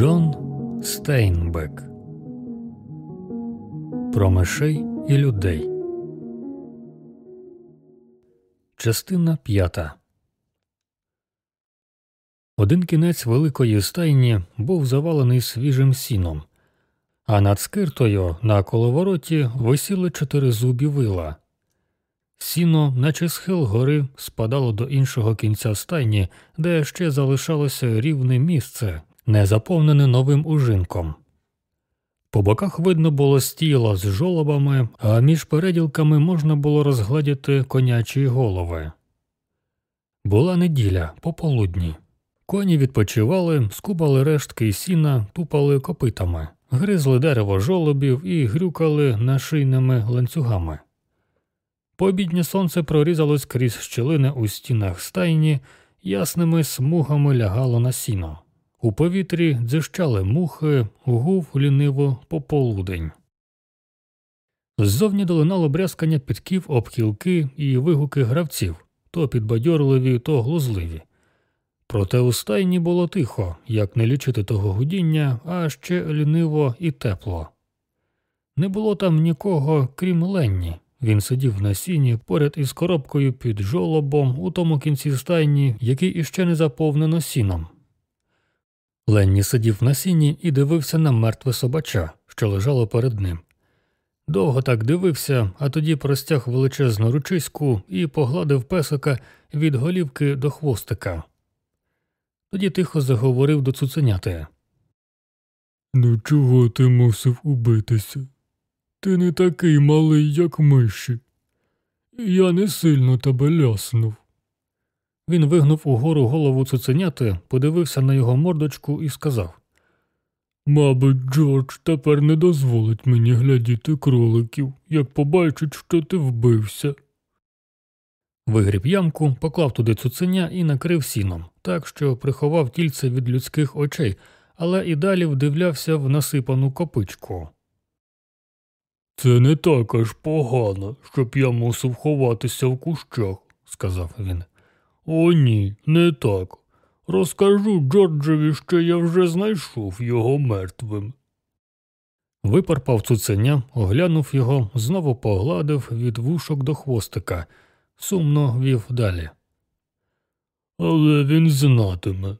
Джон Стейнбек Про мишей і людей. Частина п'ята. Один кінець великої стайні був завалений свіжим сіном, а над скиртою на коловороті висіли чотири зубі вила. Сіно, наче схил гори, спадало до іншого кінця стайні, де ще залишалося рівне місце, не заповнене новим ужинком. По боках видно було стіло з жолобами, а між переділками можна було розгладіти конячі голови. Була неділя пополудні. Коні відпочивали, скубали рештки сіна, тупали копитами, гризли дерево жолобів і грюкали нашийними ланцюгами. Пообіднє сонце прорізалось крізь щілини у стінах стайні, ясними смугами лягало на сіно. У повітрі дзищали мухи, гув ліниво пополудень. Ззовні долинало брязкання підків об кілки і вигуки гравців то підбадьорливі, то глузливі. Проте у стайні було тихо, як не лічити того гудіння, а ще ліниво і тепло. Не було там нікого, крім Ленні. Він сидів на сіні поряд із коробкою під жолобом у тому кінці стайні, який іще не заповнено сіном. Ленні сидів на сіні і дивився на мертве собача, що лежало перед ним. Довго так дивився, а тоді простяг величезну ручиську і погладив песика від голівки до хвостика. Тоді тихо заговорив до цуценяти. Ну чого ти мусив убитися? Ти не такий малий, як миші. Я не сильно тебе ляснув. Він вигнув угору голову цуценяти, подивився на його мордочку і сказав Мабуть, Джордж тепер не дозволить мені глядіти кроликів, як побачить, що ти вбився. Вигріб ямку, поклав туди цуценя і накрив сіном, так що приховав тільце від людських очей, але і далі вдивлявся в насипану копичку. Це не так аж погано, щоб я мусив ховатися в кущах, сказав він. О, ні, не так. Розкажу Джорджеві, що я вже знайшов його мертвим. Випарпав цуценя, оглянув його, знову погладив від вушок до хвостика, сумно вів далі. Але він знатиме.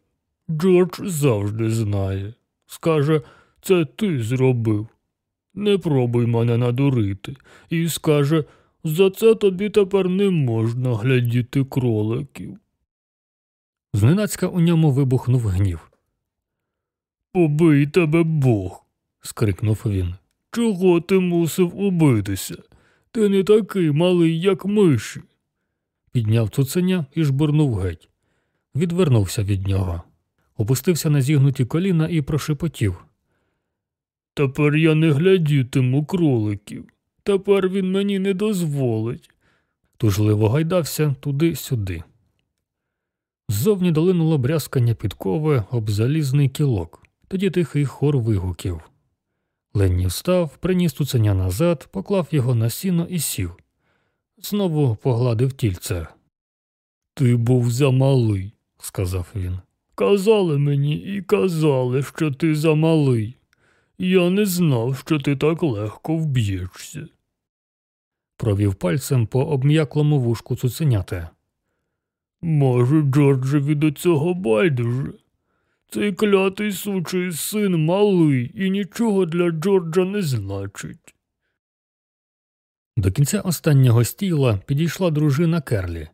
Джордж завжди знає. Скаже, це ти зробив. Не пробуй мене надурити, і скаже, за це тобі тепер не можна глядіти кроликів. Зненацька у ньому вибухнув гнів. Побий тебе Бог. скрикнув він. Чого ти мусив убитися? Ти не такий малий, як миші. Підняв цуценя і жбурнув геть. Відвернувся від нього, опустився на зігнуті коліна і прошепотів. Тепер я не глядітиму кроликів. Тепер він мені не дозволить. Тужливо гайдався туди-сюди. Ззовні долинуло брязкання підкови об залізний кілок, тоді тихий хор вигуків. Ленні встав, приніс цуценя назад, поклав його на сіно і сів. Знову погладив тільце. Ти був замалий, сказав він. Казали мені і казали, що ти замалий. Я не знав, що ти так легко вб'єшся. Провів пальцем по обм'яклому вушку цуценяти. Може, Джорджеві до цього байдуже. Цей клятий сучий син малий і нічого для Джорджа не значить. До кінця останнього стіла підійшла дружина Керлі.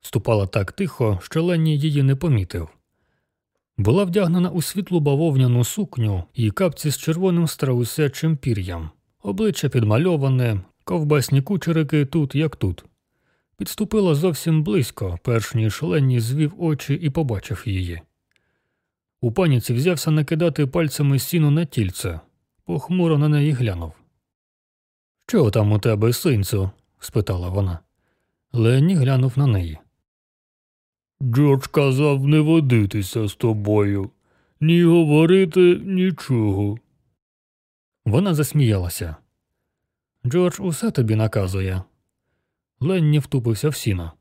Ступала так тихо, що Ленні її не помітив. Була вдягнена у світлу бавовняну сукню і капці з червоним страусячим пір'ям, обличчя підмальоване, ковбасні кучерики тут, як тут. Підступила зовсім близько, перш ніж Ленні звів очі і побачив її. У паніці взявся накидати пальцями сіну на тільце, похмуро на неї глянув. Що там у тебе, синцю? спитала вона. Ленні глянув на неї. Джордж казав не водитися з тобою, ні говорити нічого. Вона засміялася. Джордж усе тобі наказує. Ленні втупився в сіно.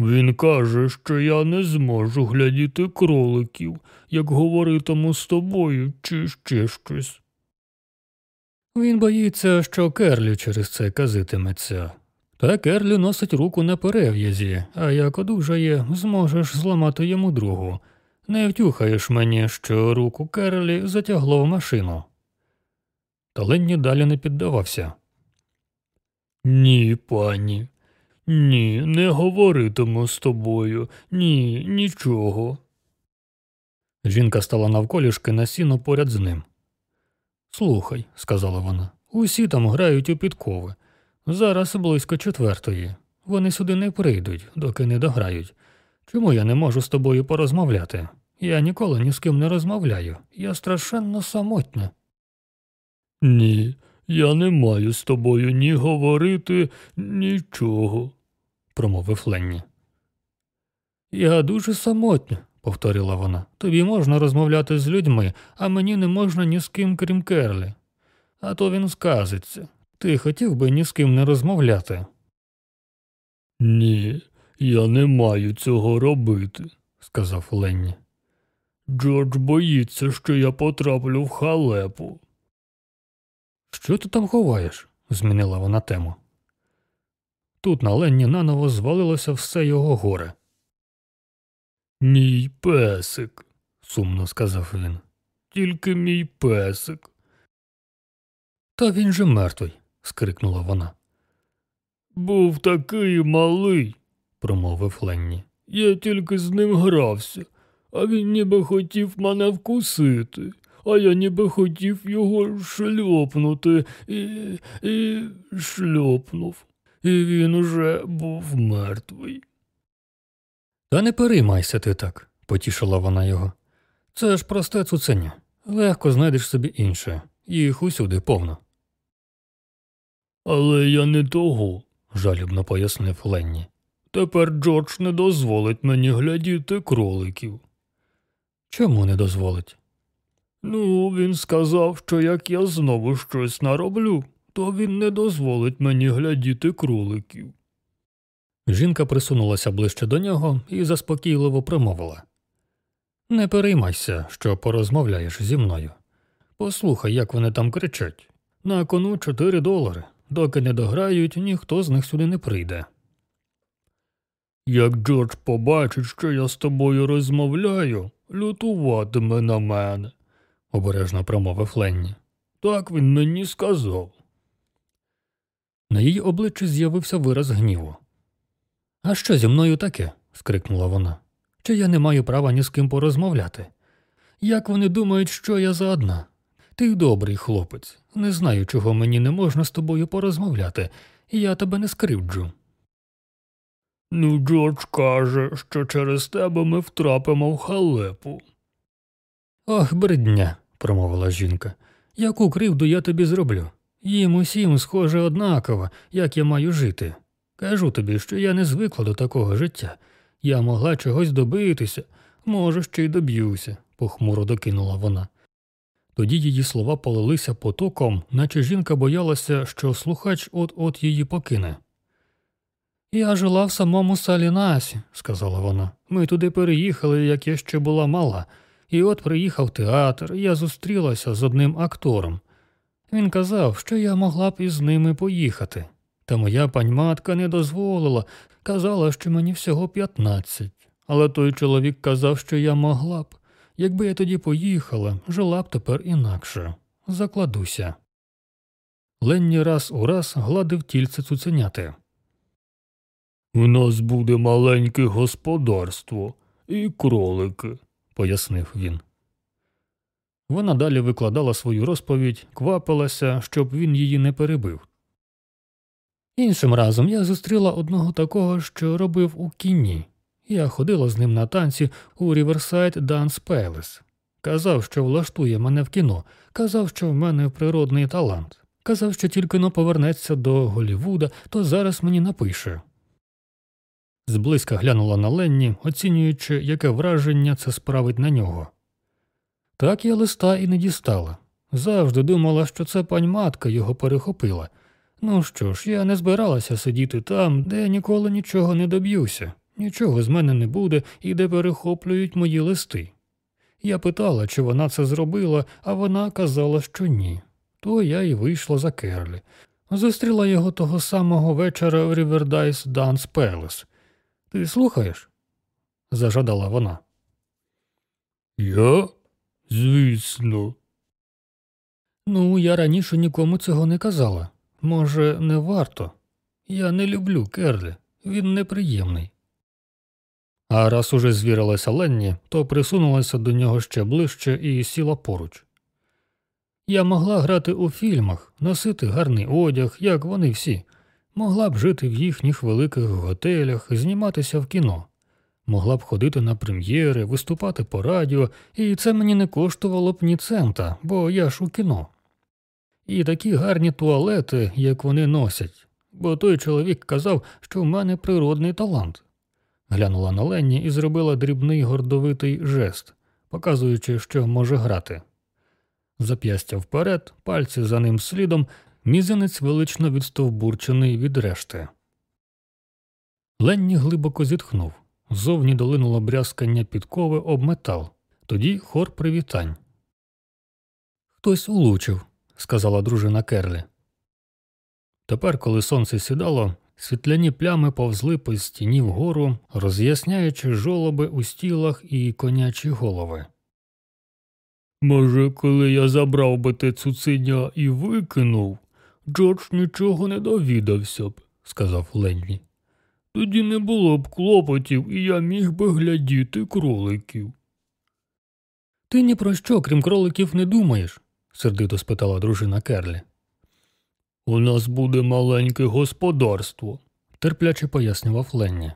Він каже, що я не зможу глядіти кроликів, як говоритиму з тобою, чи ще щось. Він боїться, що Керлі через це казитиметься. Та Керлі носить руку на перев'язі, а як одужає, зможеш зламати йому другу. Не втюхаєш мені, що руку Керлі затягло в машину. Та Ленні далі не піддавався. Ні, пані. Ні, не говоритиму з тобою. Ні, нічого. Жінка стала навколішки на сіно поряд з ним. Слухай, сказала вона, усі там грають у підкови. Зараз близько четвертої. Вони сюди не прийдуть, доки не дограють. Чому я не можу з тобою порозмовляти? Я ніколи ні з ким не розмовляю. Я страшенно самотня. Ні, я не маю з тобою ні говорити, нічого, промовив Ленні. Я дуже самотня, повторила вона. Тобі можна розмовляти з людьми, а мені не можна ні з ким, крім Керлі. А то він сказиться. Ти хотів би ні з ким не розмовляти? Ні, я не маю цього робити, сказав Ленні. Джордж боїться, що я потраплю в халепу. Що ти там ховаєш? змінила вона тему. Тут на Ленні наново звалилося все його горе. Мій песик, сумно сказав він. Тільки мій песик. Та він же мертвий, скрикнула вона. Був такий малий, промовив Ленні. Я тільки з ним грався, а він ніби хотів мене вкусити, а я ніби хотів його шльопнути і, і шльопнув, і він уже був мертвий. Та не переймайся ти так, потішила вона його. Це ж просте цуценя. Легко знайдеш собі інше, їх усюди повно. Але я не того, жалібно пояснив Ленні. Тепер Джордж не дозволить мені глядіти кроликів. Чому не дозволить? Ну, він сказав, що як я знову щось нароблю, то він не дозволить мені глядіти кроликів. Жінка присунулася ближче до нього і заспокійливо промовила Не переймайся, що порозмовляєш зі мною. Послухай, як вони там кричать. На кону чотири долари. Доки не дограють, ніхто з них сюди не прийде. Як Джордж побачить, що я з тобою розмовляю, лютуватиме на мене, обережно промовив Ленні. Так він мені сказав. На її обличчі з'явився вираз гніву. А що зі мною таке? скрикнула вона. Чи я не маю права ні з ким порозмовляти? Як вони думають, що я за одна? Ти добрий хлопець, не знаю, чого мені не можна з тобою порозмовляти, я тебе не скривджу. Ну, Джордж каже, що через тебе ми втрапимо в халепу. Ох, бредня, промовила жінка. Яку кривду я тобі зроблю? Їм усім схоже однаково, як я маю жити. Кажу тобі, що я не звикла до такого життя. Я могла чогось добитися, може, ще й доб'юся, похмуро докинула вона. Тоді її слова полилися потоком, наче жінка боялася, що слухач от от її покине. Я жила в самому Салінасі, сказала вона. Ми туди переїхали, як я ще була мала, і от приїхав театр, я зустрілася з одним актором. Він казав, що я могла б із ними поїхати. Та моя паньматка не дозволила, казала, що мені всього п'ятнадцять. Але той чоловік казав, що я могла б. Якби я тоді поїхала, жила б тепер інакше. Закладуся. Ленні раз у раз гладив тільце цуценяти. У нас буде маленьке господарство і кролики, пояснив він. Вона далі викладала свою розповідь, квапилася, щоб він її не перебив. Іншим разом я зустріла одного такого, що робив у кіні. Я ходила з ним на танці у Riverside Dance Palace. Казав, що влаштує мене в кіно, казав, що в мене природний талант. Казав, що тільки но повернеться до Голівуда, то зараз мені напише. Зблизька глянула на Ленні, оцінюючи, яке враження це справить на нього. Так я листа і не дістала. Завжди думала, що це пань матка його перехопила. Ну що ж, я не збиралася сидіти там, де ніколи нічого не доб'юся, Нічого з мене не буде і де перехоплюють мої листи. Я питала, чи вона це зробила, а вона казала, що ні. То я і вийшла за Керлі. Зустріла його того самого вечора в Рівердайс Данс Пелес. Ти слухаєш? зажадала вона. Я? Звісно. Ну, я раніше нікому цього не казала. Може, не варто. Я не люблю Керлі, він неприємний. А раз уже звірилася Ленні, то присунулася до нього ще ближче і сіла поруч. Я могла грати у фільмах, носити гарний одяг, як вони всі, могла б жити в їхніх великих готелях, зніматися в кіно, могла б ходити на прем'єри, виступати по радіо, і це мені не коштувало б ні цента, бо я ж у кіно. І такі гарні туалети, як вони носять, бо той чоловік казав, що в мене природний талант. Глянула на Ленні і зробила дрібний гордовитий жест, показуючи, що може грати. Зап'ястя вперед, пальці за ним слідом, мізинець велично відстовбурчений від решти. Ленні глибоко зітхнув. Зовні долинуло брязкання підкови об метал. Тоді хор привітань. Хтось улучив, сказала дружина Керлі. Тепер, коли сонце сідало, світляні плями повзли по стіні вгору, роз'ясняючи жолоби у стілах і конячі голови. Може, коли я забрав би те цуценя і викинув, Джордж нічого не довідався б, сказав Ленні. Тоді не було б клопотів, і я міг би глядіти кроликів. Ти ні про що, крім кроликів, не думаєш? сердито спитала дружина Керлі. У нас буде маленьке господарство, терпляче пояснював Ленні.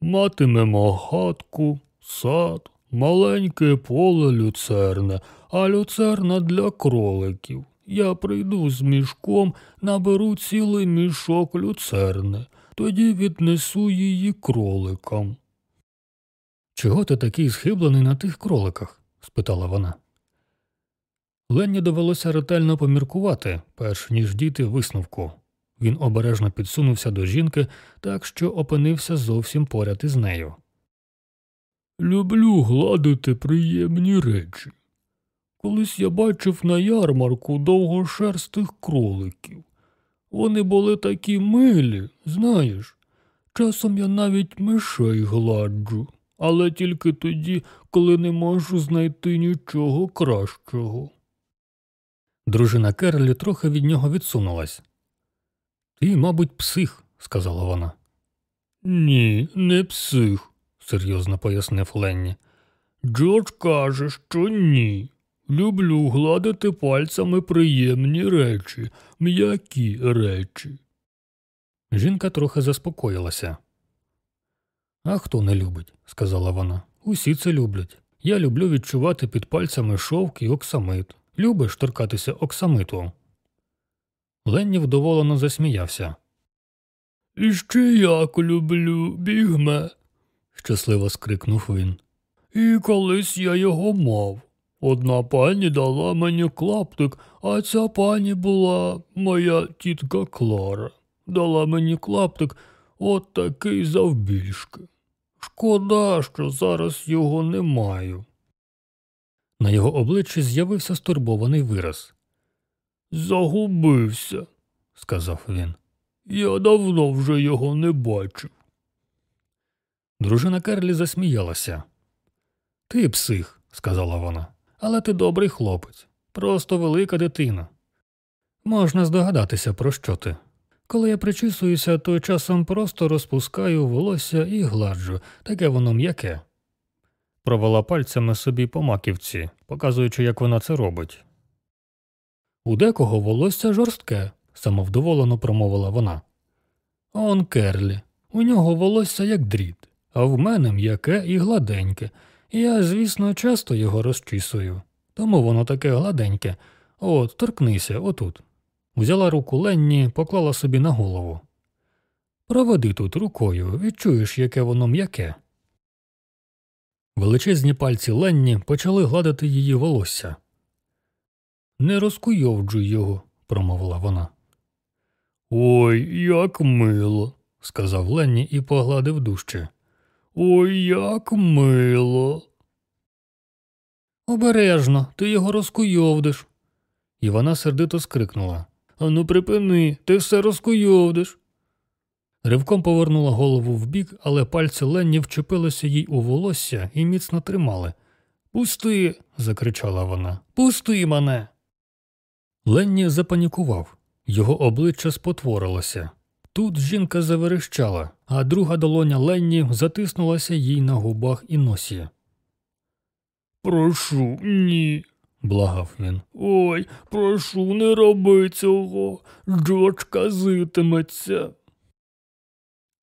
Матимемо хатку, сад, маленьке поле люцерне, а люцерна для кроликів. Я прийду з мішком, наберу цілий мішок люцерне, тоді віднесу її кроликам. Чого ти такий схиблений на тих кроликах? спитала вона. Ленні довелося ретельно поміркувати, перш ніж дійти висновку. Він обережно підсунувся до жінки, так що опинився зовсім поряд із нею. Люблю гладити приємні речі. Колись я бачив на ярмарку довгошерстих кроликів. Вони були такі милі, знаєш. Часом я навіть мишей гладжу, але тільки тоді, коли не можу знайти нічого кращого. Дружина Керлі трохи від нього відсунулась. Ти, мабуть, псих, сказала вона. Ні, не псих, серйозно пояснив Ленні. Джордж каже, що ні. Люблю гладити пальцями приємні речі, м'які речі. Жінка трохи заспокоїлася. А хто не любить, сказала вона. Усі це люблять. Я люблю відчувати під пальцями шовк і оксамит. Любиш торкатися оксамиту? Ленні вдоволено засміявся. І ще як люблю, бігме, щасливо скрикнув він. І колись я його мав. Одна пані дала мені клаптик, а ця пані була моя тітка Клара. Дала мені клаптик от такий завбільшки. Шкода, що зараз його не маю. На його обличчі з'явився стурбований вираз. Загубився, сказав він. Я давно вже його не бачив. Дружина Керлі засміялася. Ти псих, сказала вона, але ти добрий хлопець, просто велика дитина. Можна здогадатися, про що ти. Коли я причісуюся, то часом просто розпускаю волосся і гладжу, таке воно м'яке. Провела пальцями собі по маківці, показуючи, як вона це робить. У декого волосся жорстке, самовдоволено промовила вона. Он Керлі, у нього волосся як дріт, а в мене м'яке і гладеньке. Я, звісно, часто його розчісую, тому воно таке гладеньке. От, торкнися, отут. Узяла руку Ленні, поклала собі на голову. Проведи тут рукою, відчуєш, яке воно м'яке. Величезні пальці Ленні почали гладити її волосся. Не розкуйовджуй його, промовила вона. Ой, як мило, сказав Ленні і погладив дужче. Ой, як мило. Обережно, ти його розкуйовдиш. І вона сердито скрикнула Ану, припини, ти все розкуйовдиш. Ривком повернула голову вбік, але пальці Ленні вчепилися їй у волосся і міцно тримали. Пусти. закричала вона. Пусти мене. Ленні запанікував. Його обличчя спотворилося. Тут жінка заверещала, а друга долоня Ленні затиснулася їй на губах і носі. Прошу, ні. благав він. Ой, прошу, не роби цього. Джордж казитиметься.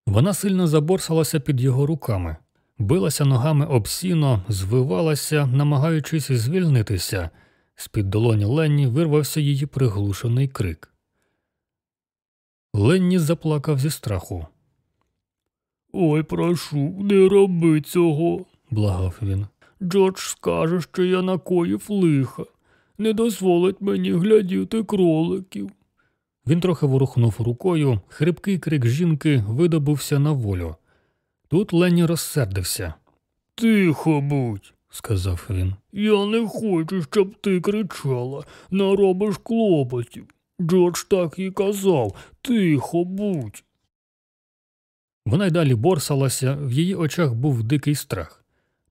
Вона сильно заборсалася під його руками, билася ногами об сіно, звивалася, намагаючись звільнитися. З під долоні Ленні вирвався її приглушений крик. Ленні заплакав зі страху. Ой, прошу, не роби цього. благав він. Джордж скаже, що я накоїв лиха, не дозволить мені глядіти кроликів. Він трохи ворухнув рукою, хрипкий крик жінки видобувся на волю. Тут Ленні розсердився. Тихо будь, сказав він. Я не хочу, щоб ти кричала, наробиш клопотів. Джордж так і казав тихо будь. Вона й далі борсалася, в її очах був дикий страх.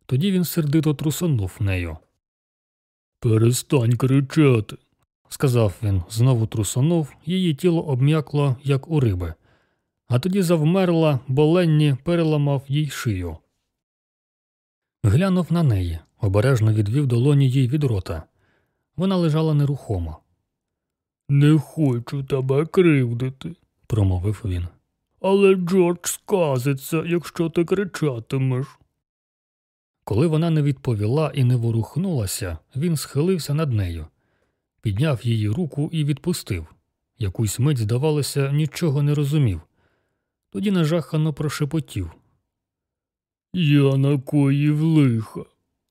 Тоді він сердито трусонув нею. Перестань кричати, сказав він, знову трусонув, її тіло обм'якло, як у риби, а тоді завмерла, бо Ленні переламав їй шию. Глянув на неї, обережно відвів долоні їй від рота. Вона лежала нерухомо. Не хочу тебе кривдити, промовив він. Але Джордж сказиться, якщо ти кричатимеш. Коли вона не відповіла і не ворухнулася, він схилився над нею, підняв її руку і відпустив. Якусь мить, здавалося, нічого не розумів. Тоді нажахано прошепотів. Я накоїв лиха,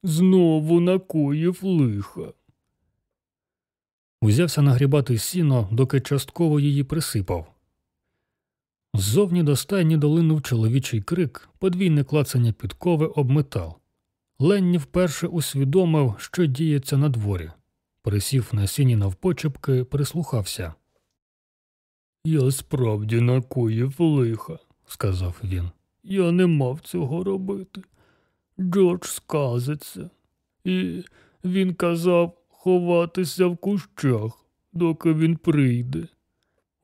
знову накоїв лиха. Узявся нагрібати сіно, доки частково її присипав. Ззовні до стайні долинув чоловічий крик, подвійне клацання підкови об метал. Ленні вперше усвідомив, що діється на дворі. Присів на сіні навпочепки, прислухався. Я справді накоїв лиха, сказав він. Я не мав цього робити. Джордж сказиться, і він казав ховатися в кущах, доки він прийде.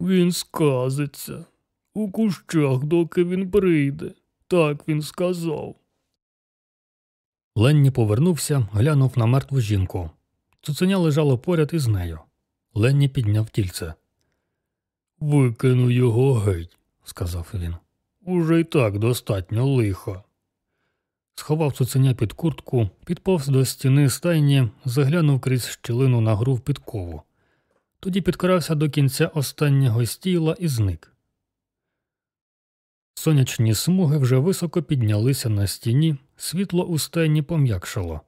Він сказиться у кущах, доки він прийде. Так він сказав. Ленні повернувся, глянув на мертву жінку. Цуценя лежало поряд із нею. Ленні підняв тільце. Викину його геть, сказав він. Уже й так достатньо лиха. Сховав цуценя під куртку, підповз до стіни стайні, заглянув крізь щілину на гру в підкову. Тоді підкрався до кінця останнього стіла і зник. Сонячні смуги вже високо піднялися на стіні, світло у стайні пом'якшало.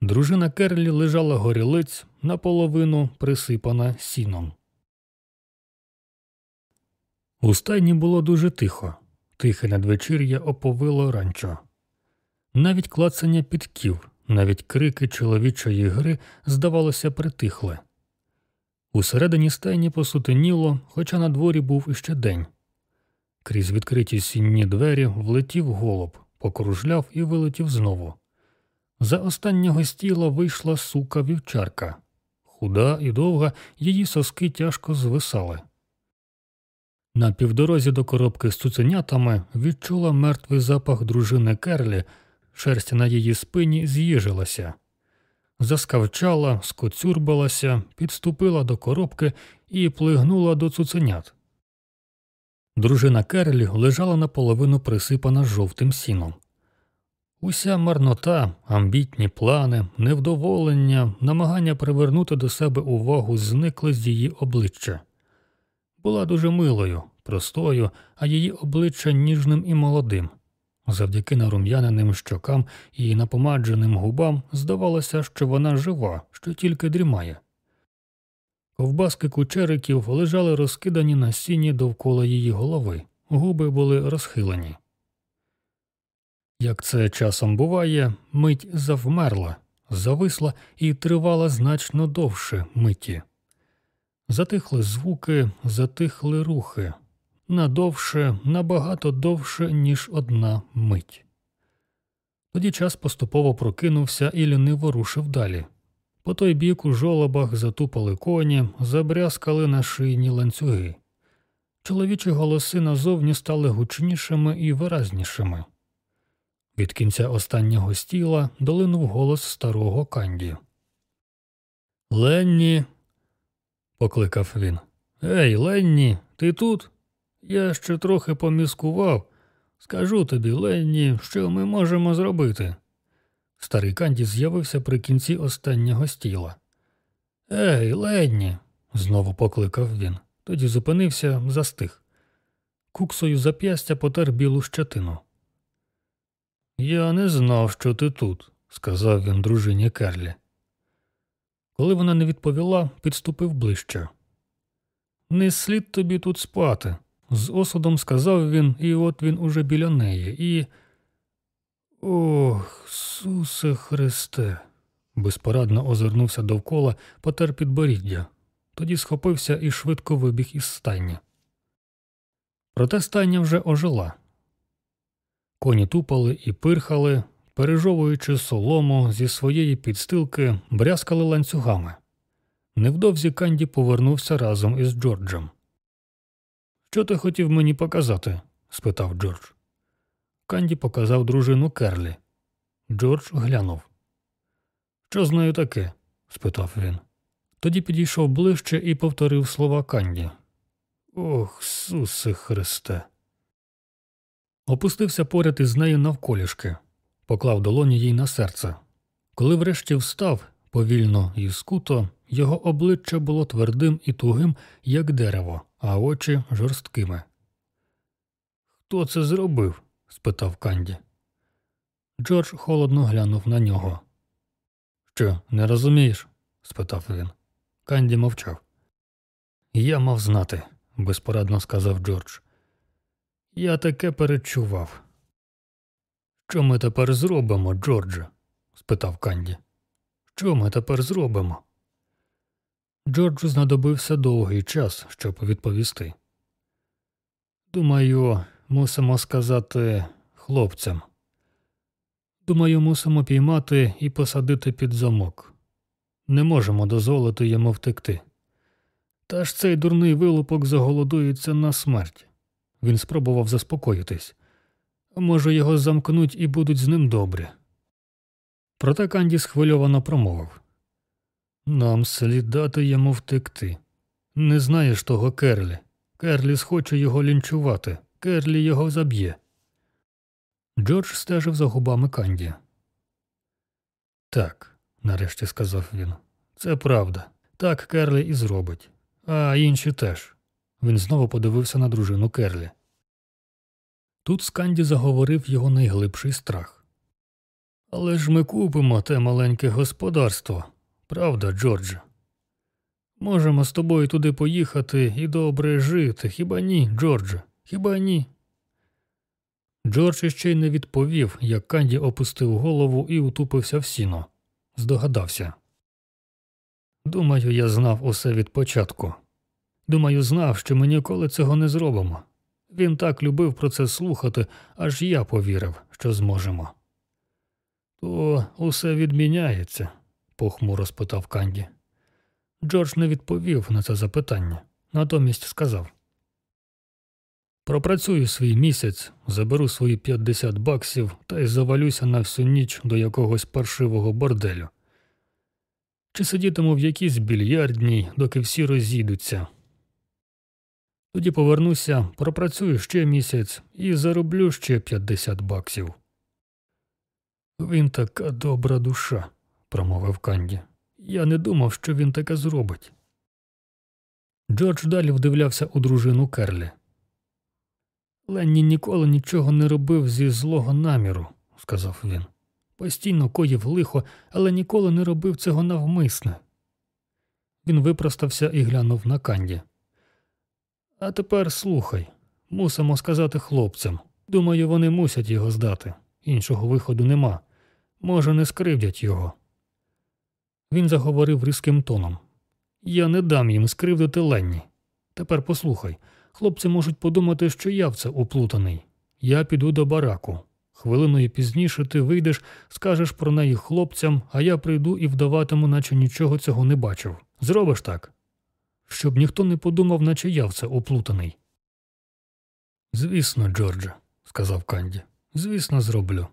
Дружина Керлі лежала горілиць, наполовину присипана сіном. У стайні було дуже тихо, тихе надвечір'я оповило ранчо. Навіть клацання підків, навіть крики чоловічої гри, здавалося, притихли. Усередині стайні посутеніло, хоча на дворі був іще день. Крізь відкриті сінні двері влетів голуб, покружляв і вилетів знову. За останнього стіла вийшла сука вівчарка. Худа і довга, її соски тяжко звисали. На півдорозі до коробки з цуценятами відчула мертвий запах дружини Керлі, шерсть на її спині з'їжилася. Заскавчала, скоцюрбалася, підступила до коробки і плигнула до цуценят. Дружина Керлі лежала наполовину присипана жовтим сіном. Уся марнота, амбітні плани, невдоволення, намагання привернути до себе увагу зникли з її обличчя. Була дуже милою, простою, а її обличчя ніжним і молодим. Завдяки нарум'яненим щокам і напомадженим губам здавалося, що вона жива, що тільки дрімає. Ковбаски кучериків лежали розкидані на сіні довкола її голови, губи були розхилені. Як це часом буває, мить завмерла, зависла і тривала значно довше миті. Затихли звуки, затихли рухи, надовше, набагато довше, ніж одна мить. Тоді час поступово прокинувся і ліниво рушив далі. По той бік у жолобах затупали коні, забрязкали на шийні ланцюги. Чоловічі голоси назовні стали гучнішими і виразнішими. Від кінця останнього стіла долинув голос старого Канді. Ленні. покликав він. Ей, Ленні, ти тут? Я ще трохи поміскував. Скажу тобі, Ленні, що ми можемо зробити. Старий Канді з'явився при кінці останнього стіла. Ей, Ленні, знову покликав він. Тоді зупинився, застиг. Куксою зап'ястя потер білу щетину. Я не знав, що ти тут, сказав він дружині Керлі. Коли вона не відповіла, підступив ближче. Не слід тобі тут спати, з осудом сказав він, і от він уже біля неї, і. Ох, Сусе Христе. безпорадно озирнувся довкола, потер підборіддя. Тоді схопився і швидко вибіг із стайні. Проте стайня вже ожила. Коні тупали і пирхали, пережовуючи солому зі своєї підстилки, брязкали ланцюгами. Невдовзі Канді повернувся разом із Джорджем. Що ти хотів мені показати? спитав Джордж. Канді показав дружину Керлі. Джордж глянув. Що з нею таке? спитав він. Тоді підійшов ближче і повторив слова Канді. Ох, Сусе Христе. Опустився поряд із нею навколішки, поклав долоні їй на серце. Коли врешті встав повільно і скуто, його обличчя було твердим і тугим, як дерево, а очі жорсткими. Хто це зробив? спитав Канді. Джордж холодно глянув на нього. Що, не розумієш? спитав він. Канді мовчав. Я мав знати, безпорадно сказав Джордж. Я таке перечував. Що ми тепер зробимо, Джордже? спитав Канді. Що ми тепер зробимо? Джорджу знадобився довгий час, щоб відповісти. Думаю, мусимо сказати хлопцям. Думаю, мусимо піймати і посадити під замок. Не можемо дозволити йому втекти. Та ж цей дурний вилупок заголодується на смерть. Він спробував заспокоїтись. Може, його замкнуть і будуть з ним добре. Проте Канді схвильовано промовив Нам слід дати йому втекти. Не знаєш того Керлі. Керлі схоче його лінчувати, Керлі його заб'є. Джордж стежив за губами Канді. Так, нарешті сказав він. Це правда. Так Керлі і зробить. А інші теж. Він знову подивився на дружину Керлі. Тут Сканді заговорив його найглибший страх. Але ж ми купимо те маленьке господарство, правда, Джордже? Можемо з тобою туди поїхати і добре жити, хіба ні, Джордже? Хіба ні? Джордж іще й не відповів, як Канді опустив голову і утупився в сіно. Здогадався. Думаю, я знав усе від початку. Думаю, знав, що ми ніколи цього не зробимо. Він так любив про це слухати, аж я повірив, що зможемо. То усе відміняється? похмуро спитав Канді. Джордж не відповів на це запитання, натомість сказав Пропрацюю свій місяць, заберу свої 50 баксів та й завалюся на всю ніч до якогось паршивого борделю. Чи сидітиму в якійсь більярдній, доки всі розійдуться. Тоді повернуся, пропрацюю ще місяць і зароблю ще 50 баксів. Він така добра душа, промовив Канді. Я не думав, що він таке зробить. Джордж далі вдивлявся у дружину Керлі. Ленні ніколи нічого не робив зі злого наміру, сказав він. Постійно коїв лихо, але ніколи не робив цього навмисне. Він випростався і глянув на Канді. А тепер слухай, мусимо сказати хлопцям. Думаю, вони мусять його здати. іншого виходу нема. Може, не скривдять його. Він заговорив різким тоном. Я не дам їм скривдити Ленні. Тепер послухай, хлопці можуть подумати, що я в це уплутаний. Я піду до бараку. Хвилиною пізніше ти вийдеш, скажеш про неї хлопцям, а я прийду і вдаватиму, наче нічого цього не бачив. Зробиш так? Щоб ніхто не подумав, наче я в це уплутаний. Звісно, Джордже, сказав Канді. Звісно, зроблю.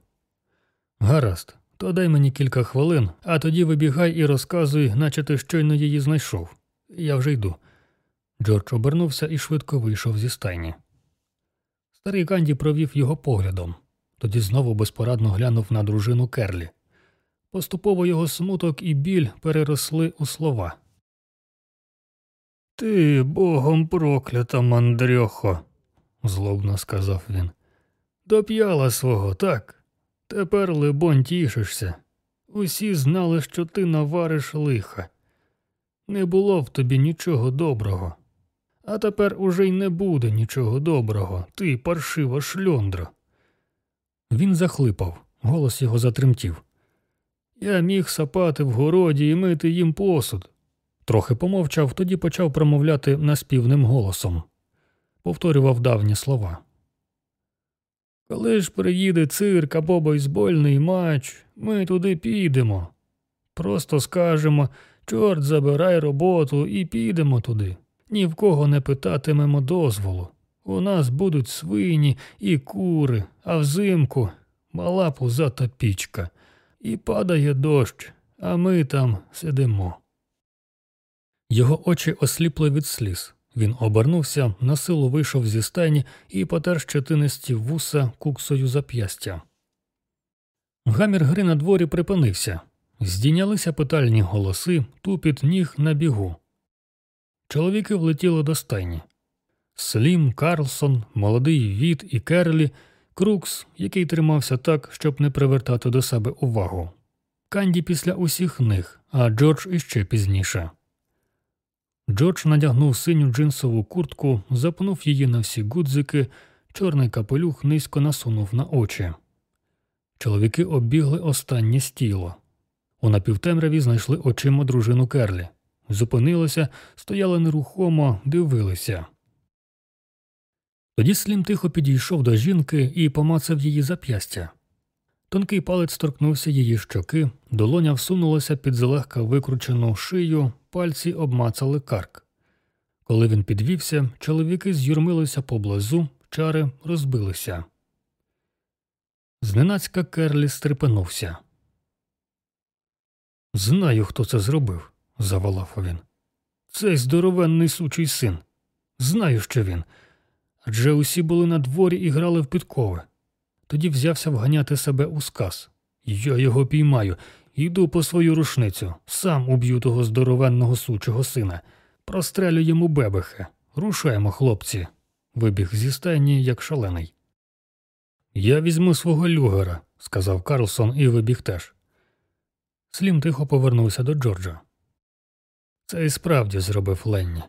Гаразд, то дай мені кілька хвилин, а тоді вибігай і розказуй, наче ти щойно її знайшов. Я вже йду. Джордж обернувся і швидко вийшов зі стайні. Старий Канді провів його поглядом, тоді знову безпорадно глянув на дружину Керлі. Поступово його смуток і біль переросли у слова. Ти богом проклята, мандрьохо, злобно сказав він. Доп'яла свого, так. Тепер, либонь, тішишся. Усі знали, що ти навариш лиха. Не було в тобі нічого доброго. А тепер уже й не буде нічого доброго, ти паршива шльондра. Він захлипав, голос його затремтів. Я міг сапати в городі і мити їм посуд. Трохи помовчав, тоді почав промовляти наспівним голосом. Повторював давні слова. Коли ж приїде цирк або бейсбольний матч, ми туди підемо. Просто скажемо чорт забирай роботу і підемо туди. Ні в кого не питатимемо дозволу. У нас будуть свині і кури, а взимку мала пузата пічка. І падає дощ, а ми там сидимо. Його очі осліпли від сліз. Він обернувся, на силу вийшов зі стайні і потер щетинисті вуса куксою зап'ястя. Гамір гри на дворі припинився. Здійнялися питальні голоси, тупіт ніг на бігу. Чоловіки влетіли до стайні. Слім, Карлсон, молодий Віт і Керлі, Крукс, який тримався так, щоб не привертати до себе увагу. Канді після усіх них, а Джордж іще пізніше. Джордж надягнув синю джинсову куртку, запнув її на всі гудзики, чорний капелюх низько насунув на очі. Чоловіки оббігли останнє стіло. У напівтемряві знайшли очима дружину Керлі. Зупинилися, стояли нерухомо, дивилися. Тоді Слім тихо підійшов до жінки і помацав її зап'ястя. Тонкий палець торкнувся її щоки, долоня всунулася під злегка викручену шию, пальці обмацали карк. Коли він підвівся, чоловіки з'юрмилися поблизу, чари розбилися. Зненацька Керлі стрепенувся. Знаю, хто це зробив, заволав він. Цей здоровенний сучий син. Знаю, що він. Адже усі були на дворі і грали в підкови. Тоді взявся вганяти себе у сказ. Я його піймаю, йду по свою рушницю, сам уб'ю того здоровенного сучого сина, прострелю йому бебехи. Рушаємо, хлопці. Вибіг зі стайні, як шалений. Я візьму свого люгера, сказав Карлсон і вибіг теж. Слім тихо повернувся до Джорджа. Це і справді зробив Ленні.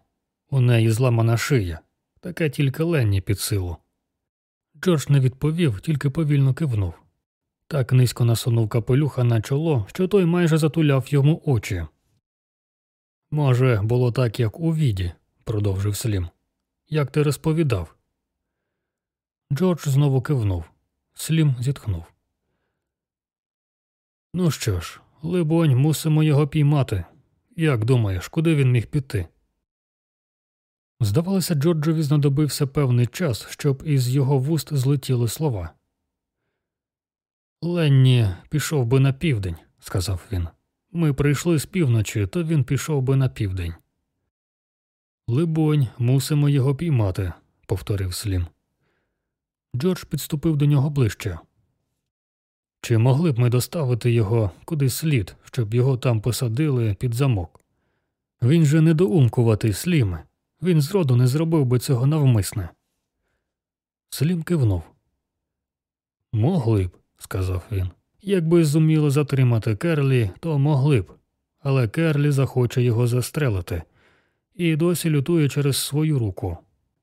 У неї зламана шия, таке тільки Ленні під силу. Джордж не відповів, тільки повільно кивнув. Так низько насунув капелюха на чоло, що той майже затуляв йому очі. Може, було так, як у віді, продовжив Слім. Як ти розповідав? Джордж знову кивнув. Слім зітхнув. Ну що ж, либонь, мусимо його піймати. Як думаєш, куди він міг піти? Здавалося, Джорджові знадобився певний час, щоб із його вуст злетіли слова. Ленні пішов би на південь, сказав він. Ми прийшли з півночі, то він пішов би на південь. Либонь, мусимо його піймати, повторив Слім. Джордж підступив до нього ближче. Чи могли б ми доставити його куди слід, щоб його там посадили під замок? Він же недоумкуватий сліме. Він зроду не зробив би цього навмисне. Слім кивнув. Могли б, сказав він. Якби зуміли затримати Керлі, то могли б, але Керлі захоче його застрелити і досі лютує через свою руку.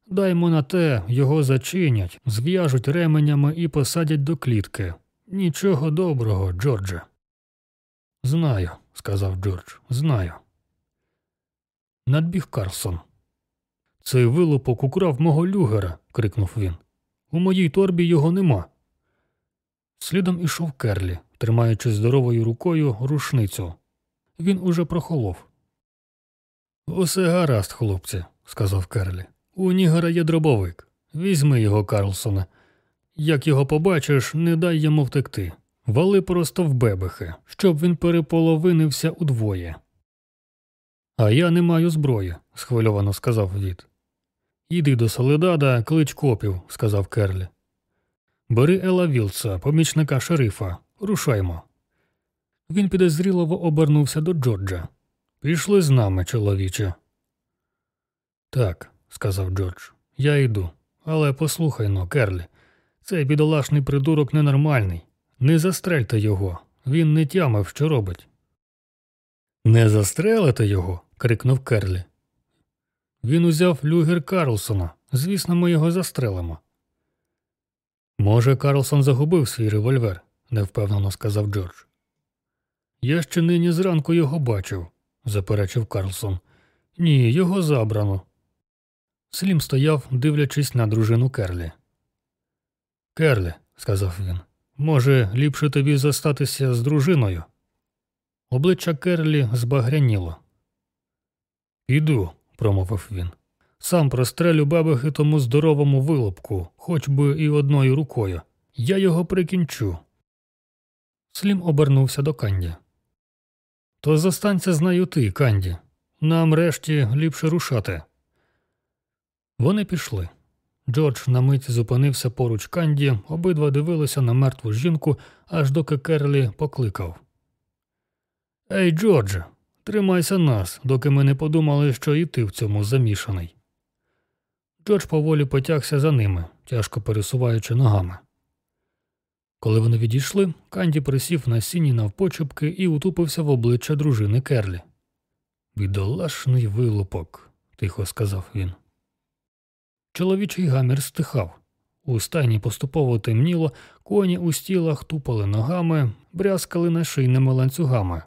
Даймо на те, його зачинять, зв'яжуть ременями і посадять до клітки. Нічого доброго, Джордже. Знаю, сказав Джордж, знаю. Надбіг Карлсон. Цей вилупок украв мого люгера. крикнув він. У моїй торбі його нема. Слідом ішов Керлі, тримаючи здоровою рукою рушницю. Він уже прохолов. Усе гаразд, хлопці, сказав Керлі. У Нігера є дробовик. Візьми його, Карлсоне. Як його побачиш, не дай йому втекти. Вали просто в бебехи, щоб він переполовинився удвоє. А я не маю зброї, схвильовано сказав Віт. Іди до Соледада, клич копів, сказав Керлі. Бери Ела Вілса, помічника шерифа. Рушаймо. Він підозріливо обернувся до Джорджа. Пішли з нами, чоловіче. Так, сказав Джордж, я йду. Але послухай но, Керлі, цей бідолашний придурок ненормальний. Не застрельте його. Він не тямив, що робить. Не застрелите його. крикнув Керлі. Він узяв люгер Карлсона. Звісно, ми його застрелимо. Може, Карлсон загубив свій револьвер, невпевнено сказав Джордж. Я ще нині зранку його бачив, заперечив Карлсон. Ні, його забрано. Слім стояв, дивлячись на дружину Керлі. Керлі, сказав він, може, ліпше тобі зостатися з дружиною? Обличчя Керлі збагряніло. Іду, промовив він. Сам прострелю бабихи тому здоровому вилупку, хоч би і одною рукою. Я його прикінчу. Слім обернувся до Канді. То зостанься знаю ти, Канді. Нам решті ліпше рушати. Вони пішли. Джордж на мить зупинився поруч Канді, обидва дивилися на мертву жінку, аж доки Керлі покликав. Ей, Джордже, тримайся нас, доки ми не подумали, що і ти в цьому замішаний. Джордж поволі потягся за ними, тяжко пересуваючи ногами. Коли вони відійшли, Канді присів на сіні навпочепки і утупився в обличчя дружини Керлі. Бідолашний вилупок, тихо сказав він. Чоловічий гамір стихав. У стайні поступово темніло, коні у стілах тупали ногами, брязкали нашийними ланцюгами.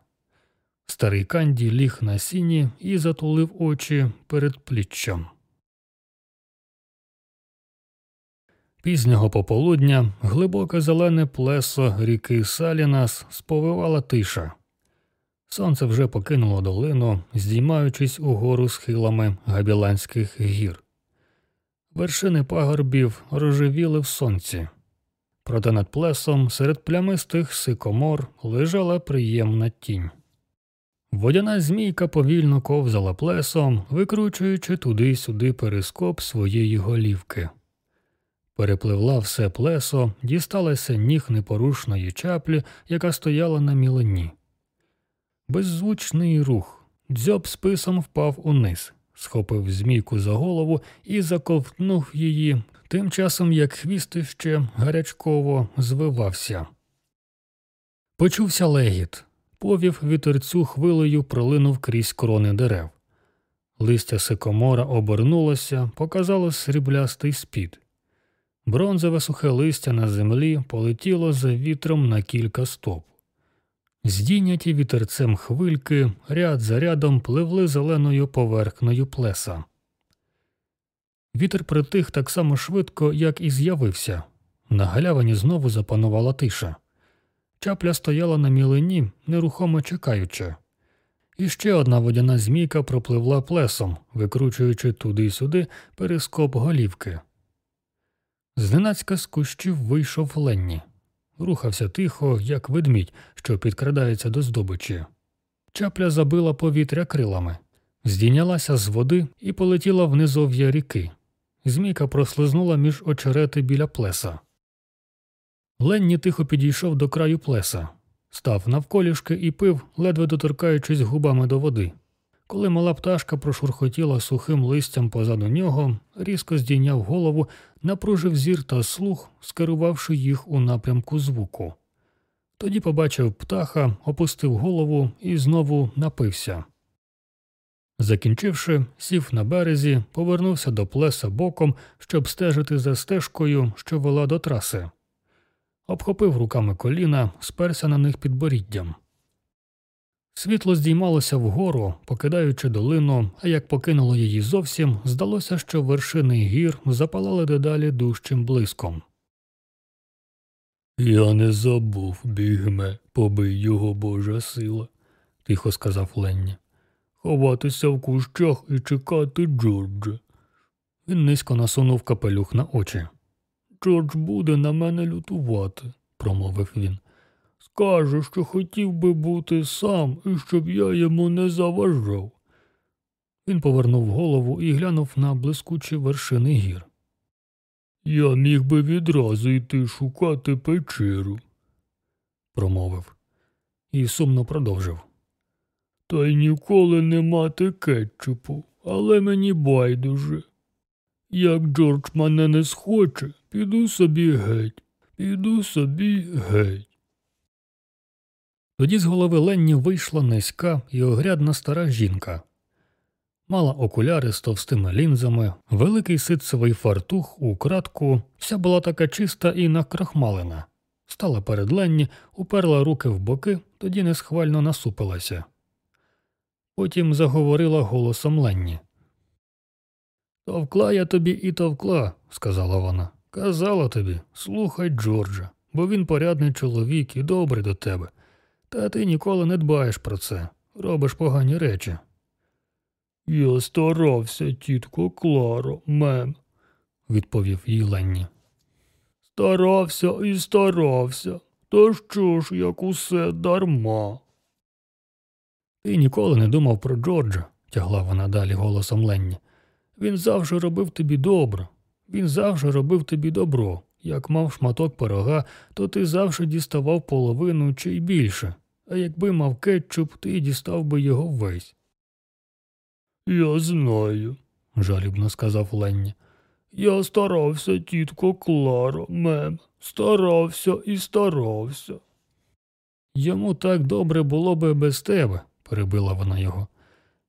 Старий Канді ліг на сіні і затулив очі перед пліччям. Пізнього пополудня глибоке зелене плесо ріки Салінас сповивала тиша. Сонце вже покинуло долину, здіймаючись угору схилами габіланських гір. Вершини пагорбів рожевіли в сонці. Проте над плесом серед плямистих сикомор лежала приємна тінь. Водяна змійка повільно ковзала плесом, викручуючи туди-сюди перископ своєї голівки. Перепливла все плесо, дісталася ніг непорушної чаплі, яка стояла на мілені. Беззвучний рух. Дзьоб списом впав униз, схопив змійку за голову і заковтнув її, тим часом як хвіст іще гарячково звивався. Почувся легіт. Повів вітерцю хвилею пролинув крізь крони дерев. Листя сикомора обернулося, показало сріблястий спід. Бронзове сухе листя на землі полетіло за вітром на кілька стоп. Здійняті вітерцем хвильки ряд за рядом пливли зеленою поверхнею плеса. Вітер притих так само швидко, як і з'явився. На галявині знову запанувала тиша. Чапля стояла на мілині, нерухомо чекаючи. І ще одна водяна змійка пропливла плесом, викручуючи туди-сюди перископ голівки. Зненацька з кущів вийшов Ленні. Рухався тихо, як ведмідь, що підкрадається до здобичі. Чапля забила повітря крилами, здійнялася з води і полетіла в низов'я ріки. Змійка прослизнула між очерети біля плеса. Ленні тихо підійшов до краю плеса, став навколішки і пив, ледве доторкаючись губами до води. Коли мала пташка прошурхотіла сухим листям позаду нього, різко здійняв голову, напружив зір та слух, скерувавши їх у напрямку звуку. Тоді побачив птаха, опустив голову і знову напився. Закінчивши, сів на березі, повернувся до плеса боком, щоб стежити за стежкою, що вела до траси. Обхопив руками коліна, сперся на них підборіддям. Світло здіймалося вгору, покидаючи долину, а як покинуло її зовсім, здалося, що вершини гір запалали дедалі дужчим блиском. Я не забув, бігме, побий його Божа сила, тихо сказав Ленні. Ховатися в кущах і чекати Джорджа. Він низько насунув капелюх на очі. Джордж буде на мене лютувати, промовив він. Скаже, що хотів би бути сам і щоб я йому не заважав. Він повернув голову і глянув на блискучі вершини гір. Я міг би відразу йти шукати печеру, промовив, і сумно продовжив. Та й ніколи не мати кетчупу, але мені байдуже. Як Джордж мене не схоче, піду собі геть, піду собі геть. Тоді з голови Ленні вийшла низька і огрядна стара жінка. Мала окуляри з товстими лінзами, великий ситцевий фартух у кратку, вся була така чиста і накрахмалена. Стала перед Ленні, уперла руки в боки, тоді несхвально насупилася. Потім заговорила голосом Ленні. Товкла я тобі і товкла, сказала вона. Казала тобі, слухай Джорджа, бо він порядний чоловік і добрий до тебе. Та ти ніколи не дбаєш про це, робиш погані речі. Я старався, тітко Кларо, мем, відповів їй Ленні. Старався і старався. Та що ж, як усе дарма. Ти ніколи не думав про Джорджа, тягла вона далі голосом Ленні. Він завжди робив тобі добро. Він завжди робив тобі добро. Як мав шматок пирога, то ти завжди діставав половину чи й більше, а якби мав кетчуп, ти дістав би його весь. Я знаю, жалібно сказав Ленні. Я старався, тітко Кларо, мем, старався і старався. Йому так добре було би без тебе, перебила вона його.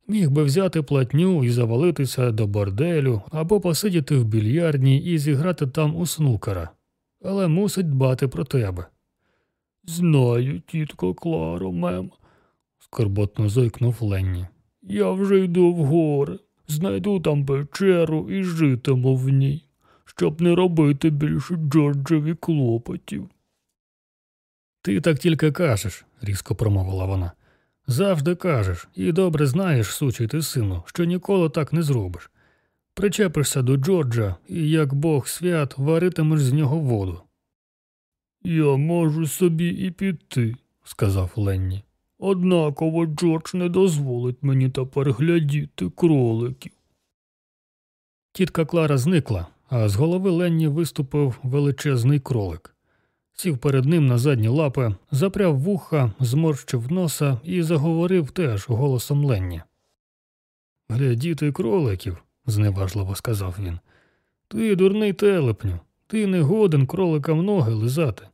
Міг би взяти платню і завалитися до борделю або посидіти в більярдні і зіграти там у снукера, але мусить дбати про тебе. Знаю, тітко Кларо, мем, скорботно зойкнув Ленні. Я вже йду в гори, знайду там печеру і житиму в ній, щоб не робити більше Джорджеві клопотів. Ти так тільки кажеш, різко промовила вона. Завжди кажеш, і добре знаєш, сучий ти сину, що ніколи так не зробиш. Причепишся до Джорджа і, як Бог свят, варитимеш з нього воду. Я можу собі і піти, сказав Ленні. Однаково Джордж не дозволить мені тепер глядіти кроликів. Тітка Клара зникла, а з голови Ленні виступив величезний кролик. Сів перед ним на задні лапи, запряв вуха, зморщив носа і заговорив теж голосом Ленні. Глядіти кроликів, зневажливо сказав він. Ти дурний телепню, ти не годен кроликам ноги лизати.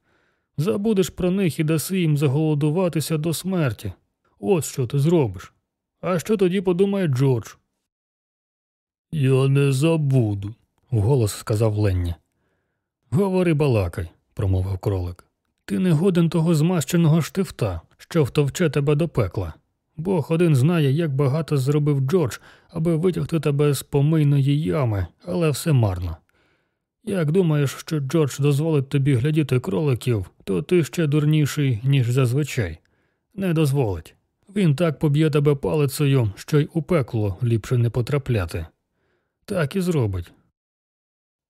Забудеш про них і даси їм заголодуватися до смерті. От що ти зробиш. А що тоді подумає Джордж? Я не забуду, вголос сказав Ленні. Говори балакай, промовив кролик. Ти не годен того змащеного штифта, що втовче тебе до пекла. Бог один знає, як багато зробив Джордж, аби витягти тебе з помийної ями, але все марно. Як думаєш, що Джордж дозволить тобі глядіти кроликів, то ти ще дурніший, ніж зазвичай. Не дозволить. Він так поб'є тебе палицею, що й у пекло ліпше не потрапляти. Так і зробить.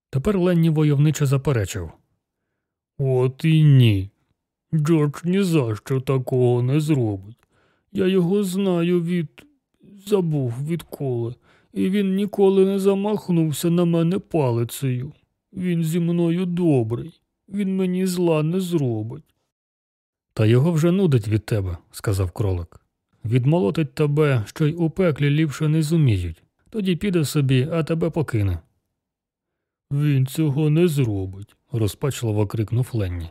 Тепер Ленні войовниче заперечив От і ні. Джордж ні за що такого не зробить. Я його знаю від. забув відколи, і він ніколи не замахнувся на мене палицею. Він зі мною добрий, він мені зла не зробить. Та його вже нудить від тебе, сказав кролик. Відмолотить тебе, що й у пеклі ліпше не зуміють. Тоді піде собі, а тебе покине. Він цього не зробить, розпачливо крикнув Ленні.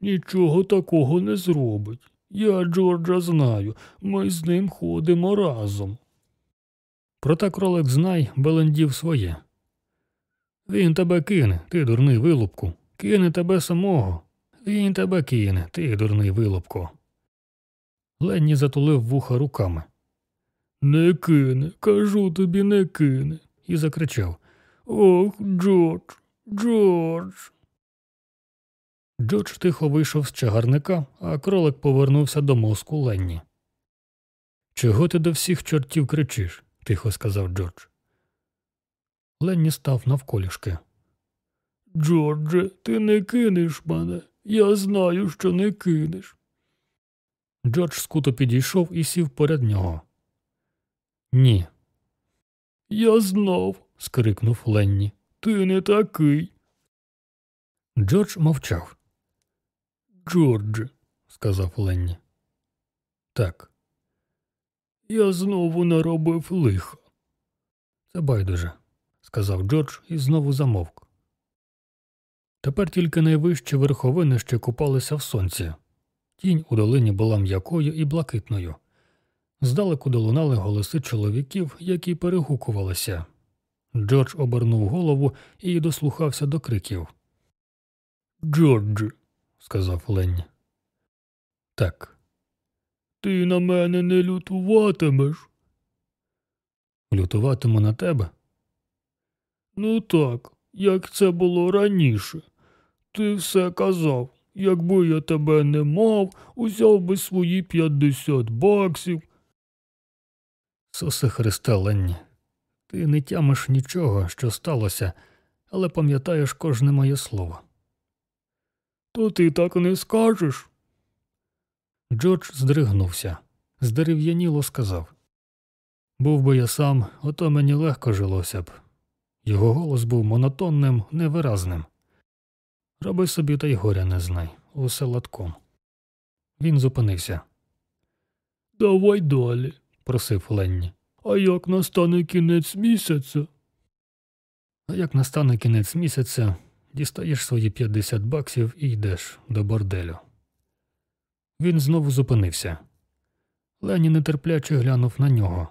Нічого такого не зробить. Я Джорджа знаю, ми з ним ходимо разом. Проте кролик знай, белендів своє. Він тебе кине, ти дурний вилупку, кине тебе самого. Він тебе кине, ти дурний вилупку. Ленні затулив вуха руками. Не кине, кажу тобі, не кине. І закричав Ох, Джордж, Джордж. Джордж тихо вийшов з чагарника, а кролик повернувся до мозку Ленні. Чого ти до всіх чортів кричиш? тихо сказав Джордж. Ленні став навколішки. Джордже, ти не кинеш мене. Я знаю, що не кинеш. Джордж скуто підійшов і сів поряд нього. Ні. Я знав, скрикнув Ленні. Ти не такий. Джордж мовчав. Джордже, сказав Ленні. Так. Я знову наробив лихо. Це байдуже, сказав Джордж і знову замовк. Тепер тільки найвищі верховини ще купалися в сонці. Тінь у долині була м'якою і блакитною. Здалеку долунали голоси чоловіків, які перегукувалися. Джордж обернув голову і дослухався до криків. Джордж, сказав Ленні. Так. Ти на мене не лютуватимеш? Лютуватиму на тебе? Ну так, як це було раніше. Ти все казав. Якби я тебе не мав, узяв би свої п'ятдесят баксів. Сусе Христе, Ленні, ти не тямиш нічого, що сталося, але пам'ятаєш кожне моє слово. То ти так не скажеш? Джордж здригнувся, здерев'яніло сказав Був би я сам, ото мені легко жилося б. Його голос був монотонним, невиразним. Роби собі та й горя не знай, усе латком. Він зупинився. Давай далі, просив Ленні. А як настане кінець місяця? А як настане кінець місяця, дістаєш свої 50 баксів і йдеш до борделю. Він знову зупинився. Лені нетерпляче глянув на нього.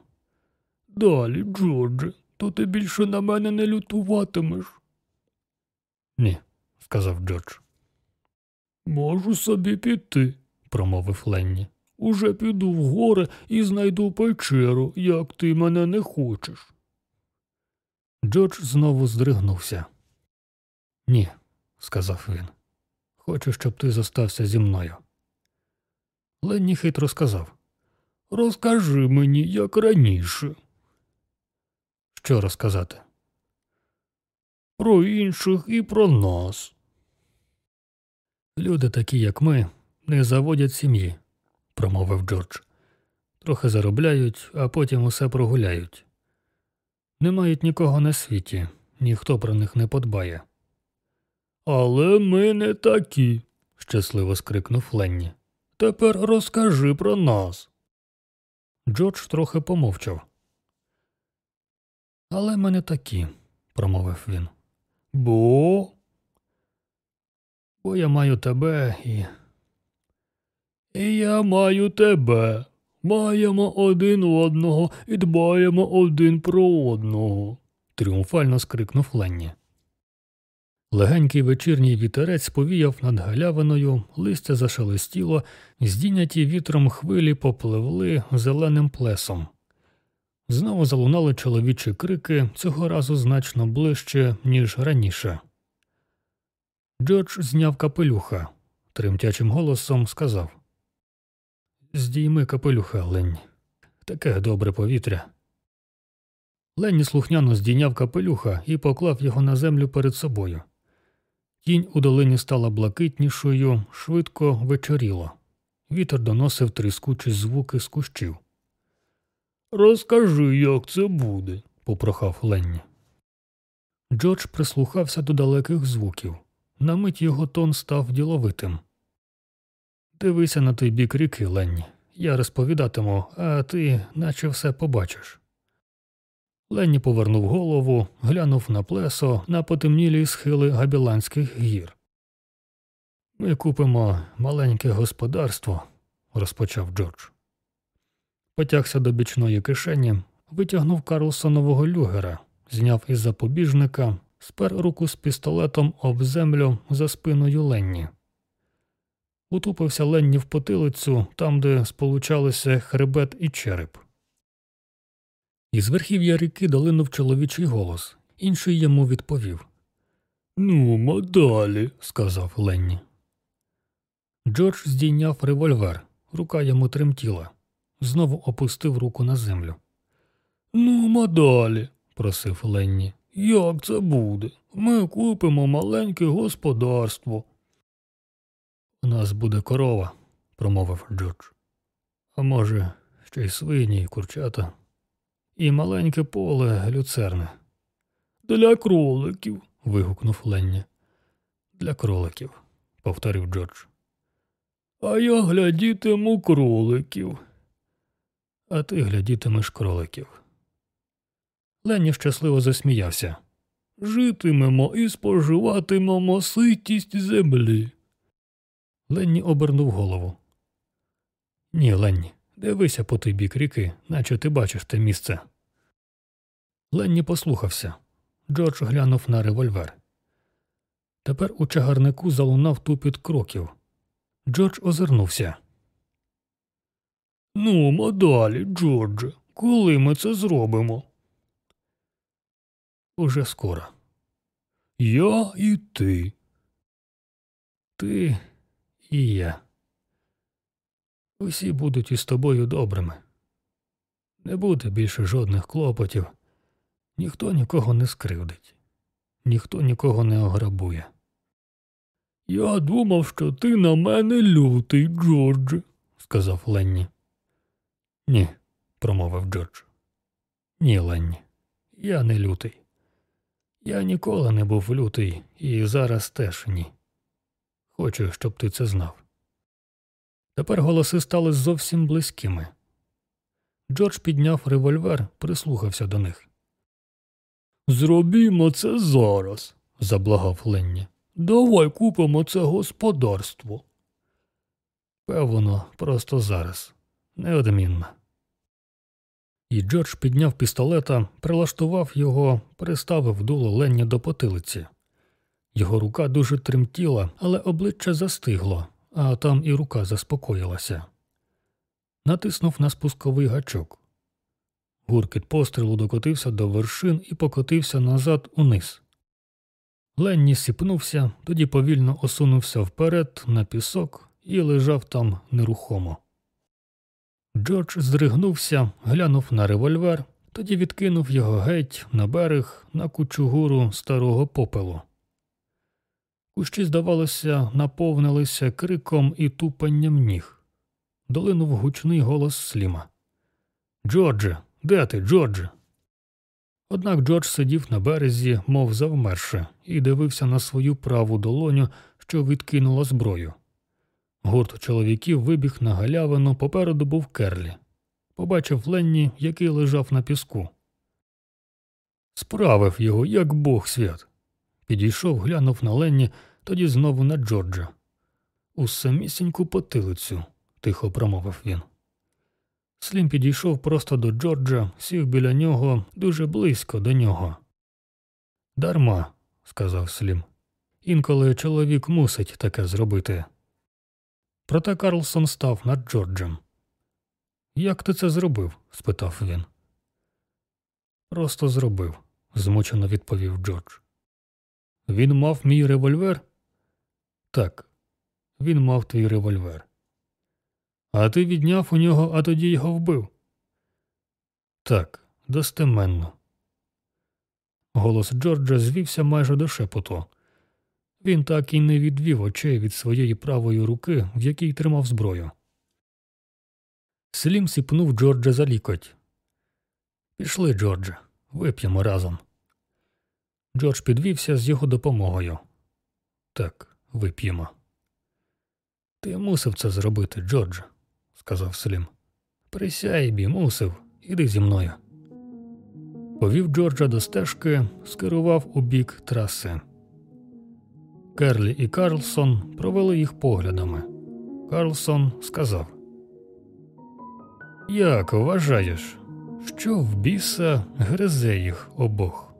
Далі, Джордже, то ти більше на мене не лютуватимеш. Ні, сказав Джордж. Можу собі піти, промовив Ленні. Уже піду в гори і знайду печеру, як ти мене не хочеш. Джордж знову здригнувся. Ні, сказав він. Хочу, щоб ти зостався зі мною. Ленні хитро сказав Розкажи мені, як раніше. Що розказати? Про інших і про нас. Люди, такі, як ми, не заводять сім'ї, промовив Джордж. Трохи заробляють, а потім усе прогуляють. Не мають нікого на світі, ніхто про них не подбає. Але ми не такі, щасливо скрикнув Ленні. Тепер розкажи про нас. Джордж трохи помовчав. Але ми не такі, промовив він. Бо. Бо я маю тебе і. І я маю тебе. Маємо один одного і дбаємо один про одного. тріумфально скрикнув Ленні. Легенький вечірній вітерець повіяв над галявиною, листя зашелестіло, здійняті вітром хвилі попливли зеленим плесом. Знову залунали чоловічі крики, цього разу значно ближче, ніж раніше. Джордж зняв капелюха, тремтячим голосом сказав Здійми капелюха, Лень. Таке добре повітря. Ленні слухняно здійняв капелюха і поклав його на землю перед собою. Тінь у долині стала блакитнішою, швидко вечоріло. Вітер доносив тріскучі звуки з кущів. Розкажи, як це буде, попрохав Ленні. Джордж прислухався до далеких звуків. На мить його тон став діловитим. Дивися на той бік ріки, Ленні. Я розповідатиму, а ти наче все побачиш. Ленні повернув голову, глянув на плесо на потемнілі схили габіланських гір. Ми купимо маленьке господарство, розпочав Джордж. Потягся до бічної кишені, витягнув Карлсонового люгера, зняв із запобіжника, спер руку з пістолетом об землю за спиною Ленні. Утупився Ленні в потилицю, там, де сполучалися хребет і череп. Із верхів'я ріки долинув чоловічий голос. Інший йому відповів. Ну, далі, сказав Ленні. Джордж здійняв револьвер, рука йому тремтіла, знову опустив руку на землю. Ну, далі, просив Ленні. Як це буде? Ми купимо маленьке господарство. У нас буде корова, промовив Джордж. А може, ще й свині, і курчата, і маленьке поле люцерне. Для кроликів. вигукнув Ленні. Для кроликів, повторив Джордж. А я глядітиму кроликів. А ти глядітимеш кроликів. Ленні щасливо засміявся. Житимемо і споживатимемо ситість землі. Ленні обернув голову. Ні, Ленні, дивися по той бік ріки, наче ти бачиш те місце. Ленні послухався. Джордж глянув на револьвер. Тепер у чагарнику залунав тупіт кроків. Джордж озирнувся. Ну, далі, Джордже, коли ми це зробимо? Уже скоро. Я і ти. Ти і я. Усі будуть із тобою добрими. Не буде більше жодних клопотів. Ніхто нікого не скривдить, ніхто нікого не ограбує. Я думав, що ти на мене лютий, Джордже, сказав Ленні. Ні, промовив Джордж. Ні, Ленні, я не лютий. Я ніколи не був лютий і зараз теж ні. Хочу, щоб ти це знав. Тепер голоси стали зовсім близькими. Джордж підняв револьвер, прислухався до них. Зробімо це зараз, заблагав Ленні. Давай купимо це господарство. Певно, просто зараз, неодмінно. І Джордж підняв пістолета, прилаштував його, приставив дуло Ленні до потилиці. Його рука дуже тремтіла, але обличчя застигло, а там і рука заспокоїлася. Натиснув на спусковий гачок. Гуркіт пострілу докотився до вершин і покотився назад униз. Ленні сіпнувся, тоді повільно осунувся вперед на пісок і лежав там нерухомо. Джордж здригнувся, глянув на револьвер, тоді відкинув його геть на берег на кучугуру старого попелу. Кущі, здавалося, наповнилися криком і тупанням ніг. Долинув гучний голос Сліма. Джордже, де ти, Джордже? Однак Джордж сидів на березі, мов завмерше, і дивився на свою праву долоню, що відкинула зброю. Гурт чоловіків вибіг на галявину, попереду був Керлі. Побачив Ленні, який лежав на піску. Справив його, як бог свят. Підійшов, глянув на Ленні, тоді знову на Джорджа. У самісіньку потилицю, тихо промовив він. Слім підійшов просто до Джорджа, сів біля нього дуже близько до нього. Дарма, сказав Слім. Інколи чоловік мусить таке зробити. Проте Карлсон став над Джорджем. Як ти це зробив? спитав він. Просто зробив, змучено відповів Джордж. Він мав мій револьвер? Так, він мав твій револьвер. А ти відняв у нього, а тоді його вбив? Так, достеменно. Голос Джорджа звівся майже до шепоту. Він так і не відвів очей від своєї правої руки, в якій тримав зброю. Слім сіпнув Джорджа за лікоть. Пішли, Джордже, вип'ємо разом. Джордж підвівся з його допомогою. Так, вип'ємо. Ти мусив це зробити, Джордж, сказав Слім. Присяйбі, мусив, іди зі мною. Повів Джорджа до стежки, скерував у бік траси. Керлі і Карлсон провели їх поглядами. Карлсон сказав: Як вважаєш, що в біса гризе їх обох?